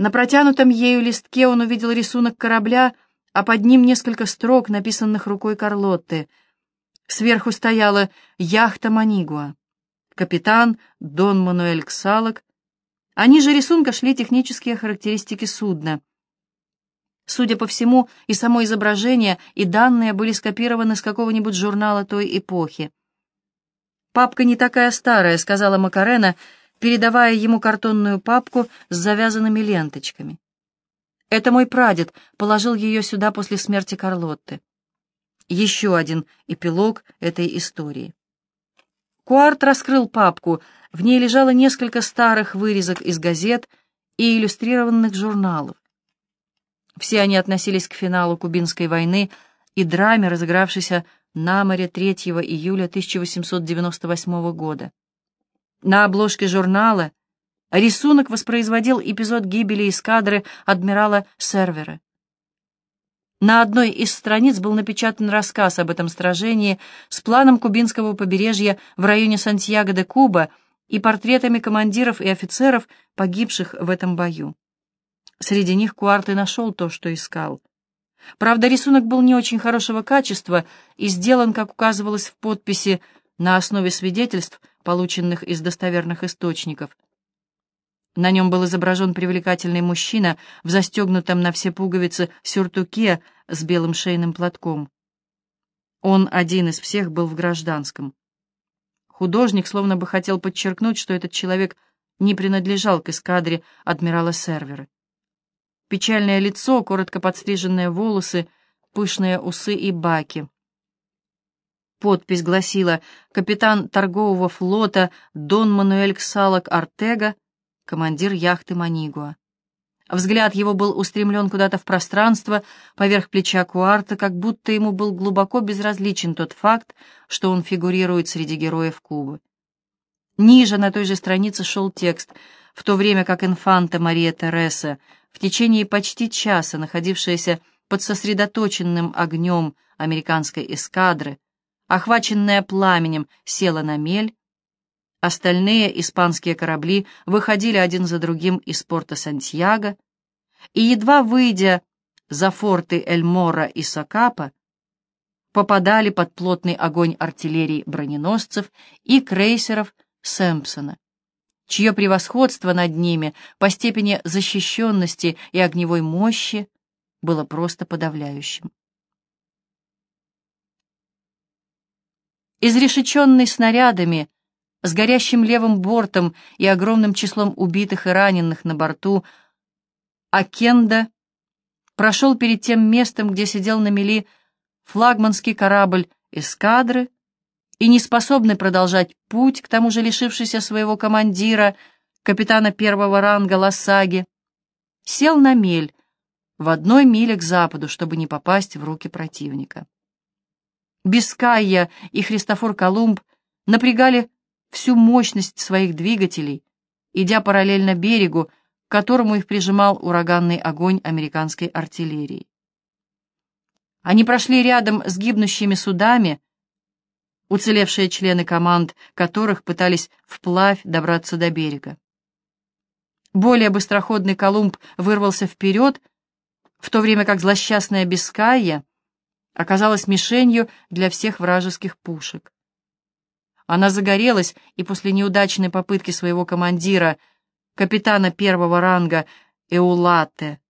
На протянутом ею листке он увидел рисунок корабля, а под ним несколько строк, написанных рукой Карлотты. Сверху стояла яхта Манигуа. Капитан Дон Мануэль Ксалок. А ниже рисунка шли технические характеристики судна. Судя по всему, и само изображение, и данные были скопированы с какого-нибудь журнала той эпохи. «Папка не такая старая», — сказала Макарена, передавая ему картонную папку с завязанными ленточками. «Это мой прадед положил ее сюда после смерти Карлотты». Еще один эпилог этой истории. Куарт раскрыл папку. В ней лежало несколько старых вырезок из газет и иллюстрированных журналов. Все они относились к финалу Кубинской войны и драме, разыгравшейся на море 3 июля 1898 года. На обложке журнала рисунок воспроизводил эпизод гибели эскадры адмирала Сервера. На одной из страниц был напечатан рассказ об этом сражении с планом кубинского побережья в районе Сантьяго де Куба и портретами командиров и офицеров, погибших в этом бою. Среди них Куарт и нашел то, что искал. Правда, рисунок был не очень хорошего качества и сделан, как указывалось в подписи, на основе свидетельств, полученных из достоверных источников. На нем был изображен привлекательный мужчина в застегнутом на все пуговицы сюртуке с белым шейным платком. Он один из всех был в гражданском. Художник словно бы хотел подчеркнуть, что этот человек не принадлежал к эскадре адмирала Сервера. Печальное лицо, коротко подстриженные волосы, пышные усы и баки. Подпись гласила «Капитан торгового флота Дон Мануэль Ксалок Артега, командир яхты Манигуа». Взгляд его был устремлен куда-то в пространство, поверх плеча Куарта, как будто ему был глубоко безразличен тот факт, что он фигурирует среди героев Кубы. Ниже на той же странице шел текст, в то время как инфанта Мария Тереса в течение почти часа находившаяся под сосредоточенным огнем американской эскадры, охваченная пламенем, села на мель. Остальные испанские корабли выходили один за другим из порта Сантьяго, и, едва выйдя за форты Эльмора и Сокапа, попадали под плотный огонь артиллерии броненосцев и крейсеров Сэмпсона чье превосходство над ними по степени защищенности и огневой мощи было просто подавляющим. Изрешеченный снарядами, с горящим левым бортом и огромным числом убитых и раненых на борту, Акенда прошел перед тем местом, где сидел на мели флагманский корабль эскадры, и не способный продолжать путь, к тому же лишившийся своего командира, капитана первого ранга Лосаги, сел на мель в одной миле к западу, чтобы не попасть в руки противника. Бискайя и Христофор Колумб напрягали всю мощность своих двигателей, идя параллельно берегу, к которому их прижимал ураганный огонь американской артиллерии. Они прошли рядом с гибнущими судами, уцелевшие члены команд которых пытались вплавь добраться до берега. Более быстроходный Колумб вырвался вперед, в то время как злосчастная Бискайя оказалась мишенью для всех вражеских пушек. Она загорелась, и после неудачной попытки своего командира, капитана первого ранга Эулате,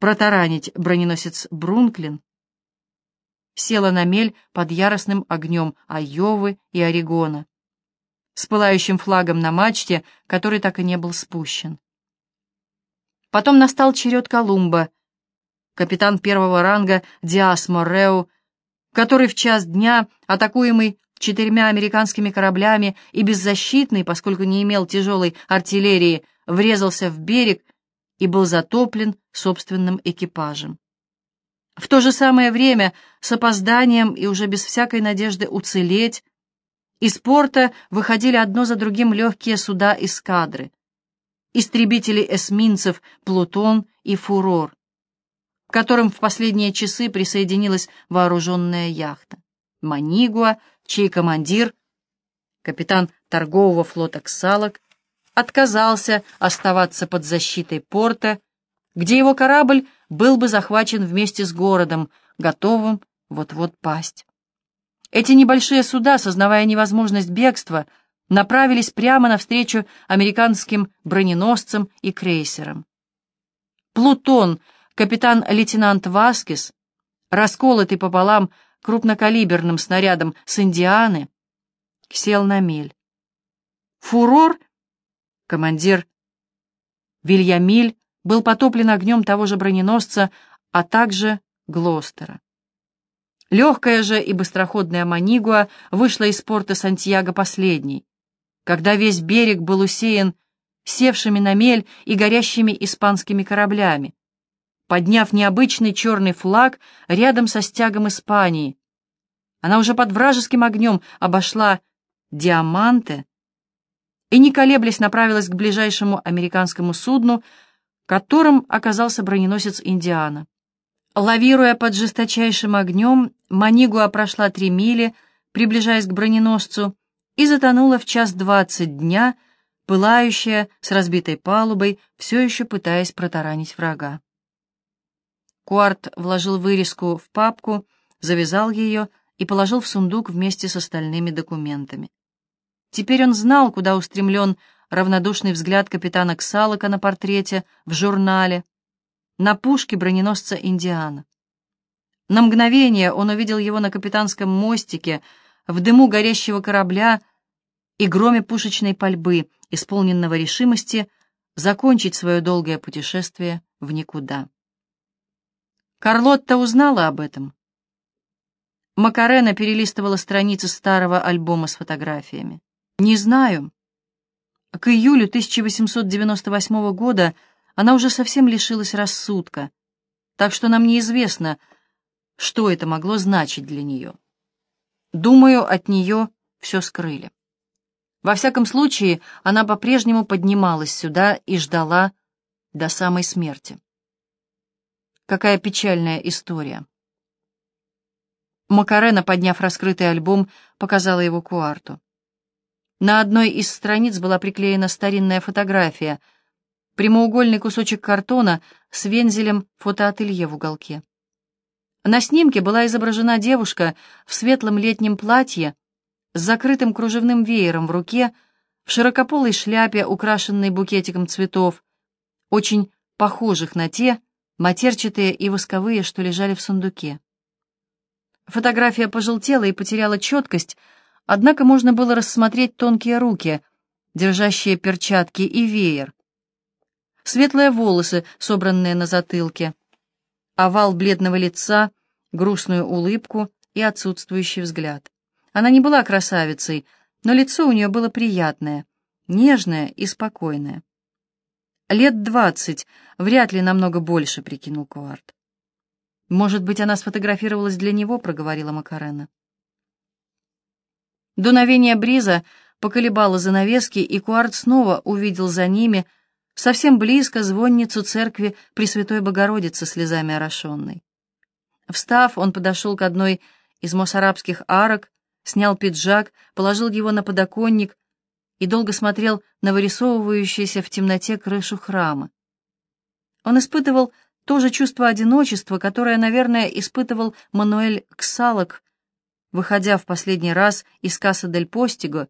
протаранить броненосец Брунклин, села на мель под яростным огнем Айовы и Орегона, с пылающим флагом на мачте, который так и не был спущен. Потом настал черед Колумба, капитан первого ранга Диас Морреу, который в час дня, атакуемый четырьмя американскими кораблями и беззащитный, поскольку не имел тяжелой артиллерии, врезался в берег и был затоплен собственным экипажем. В то же самое время, с опозданием и уже без всякой надежды уцелеть, из порта выходили одно за другим легкие суда эскадры, истребители эсминцев «Плутон» и «Фурор», которым в последние часы присоединилась вооруженная яхта «Манигуа», чей командир, капитан торгового флота «Ксалок», отказался оставаться под защитой порта, где его корабль был бы захвачен вместе с городом, готовым вот-вот пасть. Эти небольшие суда, сознавая невозможность бегства, направились прямо навстречу американским броненосцам и крейсерам. Плутон, капитан-лейтенант Васкис, расколотый пополам крупнокалиберным снарядом с Индианы, сел на мель. Фурор, командир Вильямиль, был потоплен огнем того же броненосца, а также Глостера. Легкая же и быстроходная Манигуа вышла из порта Сантьяго последней, когда весь берег был усеян севшими на мель и горящими испанскими кораблями, подняв необычный черный флаг рядом со стягом Испании. Она уже под вражеским огнем обошла Диаманте и, не колеблясь, направилась к ближайшему американскому судну, которым оказался броненосец «Индиана». Лавируя под жесточайшим огнем, Манигуа прошла три мили, приближаясь к броненосцу, и затонула в час двадцать дня, пылающая, с разбитой палубой, все еще пытаясь протаранить врага. Куарт вложил вырезку в папку, завязал ее и положил в сундук вместе с остальными документами. Теперь он знал, куда устремлен равнодушный взгляд капитана Ксалока на портрете в журнале, на пушке броненосца «Индиана». На мгновение он увидел его на капитанском мостике, в дыму горящего корабля и громе пушечной пальбы, исполненного решимости закончить свое долгое путешествие в никуда. Карлотта узнала об этом. Макарена перелистывала страницы старого альбома с фотографиями. «Не знаю. К июлю 1898 года она уже совсем лишилась рассудка, так что нам неизвестно, что это могло значить для нее. Думаю, от нее все скрыли. Во всяком случае, она по-прежнему поднималась сюда и ждала до самой смерти. Какая печальная история. Макарена, подняв раскрытый альбом, показала его Куарту. На одной из страниц была приклеена старинная фотография, прямоугольный кусочек картона с вензелем фотоателье в уголке. На снимке была изображена девушка в светлом летнем платье с закрытым кружевным веером в руке, в широкополой шляпе, украшенной букетиком цветов, очень похожих на те, матерчатые и восковые, что лежали в сундуке. Фотография пожелтела и потеряла четкость, однако можно было рассмотреть тонкие руки, держащие перчатки и веер, светлые волосы, собранные на затылке, овал бледного лица, грустную улыбку и отсутствующий взгляд. Она не была красавицей, но лицо у нее было приятное, нежное и спокойное. Лет двадцать, вряд ли намного больше, прикинул Куарт. Может быть, она сфотографировалась для него, проговорила Макарена. Дуновение бриза поколебало занавески, и Куарт снова увидел за ними совсем близко звонницу церкви Пресвятой Богородицы слезами орошенной. Встав, он подошел к одной из мосарабских арок, снял пиджак, положил его на подоконник и долго смотрел на вырисовывающуюся в темноте крышу храма. Он испытывал то же чувство одиночества, которое, наверное, испытывал Мануэль Ксалок, выходя в последний раз из Касса дель Постиго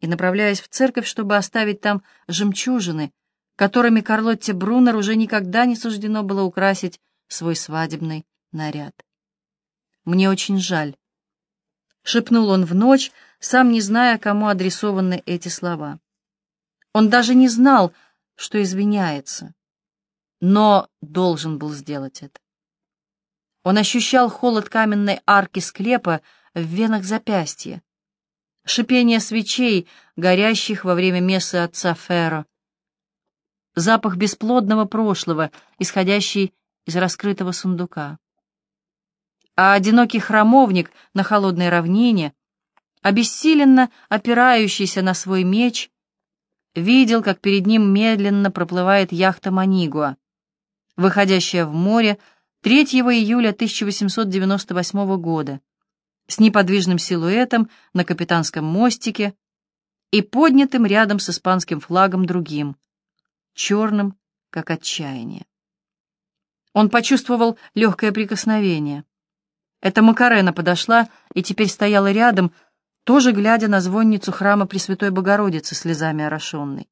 и направляясь в церковь, чтобы оставить там жемчужины, которыми Карлотте Брунер уже никогда не суждено было украсить свой свадебный наряд. «Мне очень жаль», — шепнул он в ночь, сам не зная, кому адресованы эти слова. Он даже не знал, что извиняется, но должен был сделать это. Он ощущал холод каменной арки склепа в венах запястья, шипение свечей, горящих во время мессы отца Ферро, запах бесплодного прошлого, исходящий из раскрытого сундука. А одинокий храмовник на холодной равнине, обессиленно опирающийся на свой меч, видел, как перед ним медленно проплывает яхта Манигуа, выходящая в море 3 июля 1898 года, с неподвижным силуэтом на капитанском мостике, и поднятым рядом с испанским флагом другим, черным, как отчаяние. Он почувствовал легкое прикосновение. Эта Макарена подошла и теперь стояла рядом, тоже глядя на звонницу храма Пресвятой Богородицы слезами орошенной.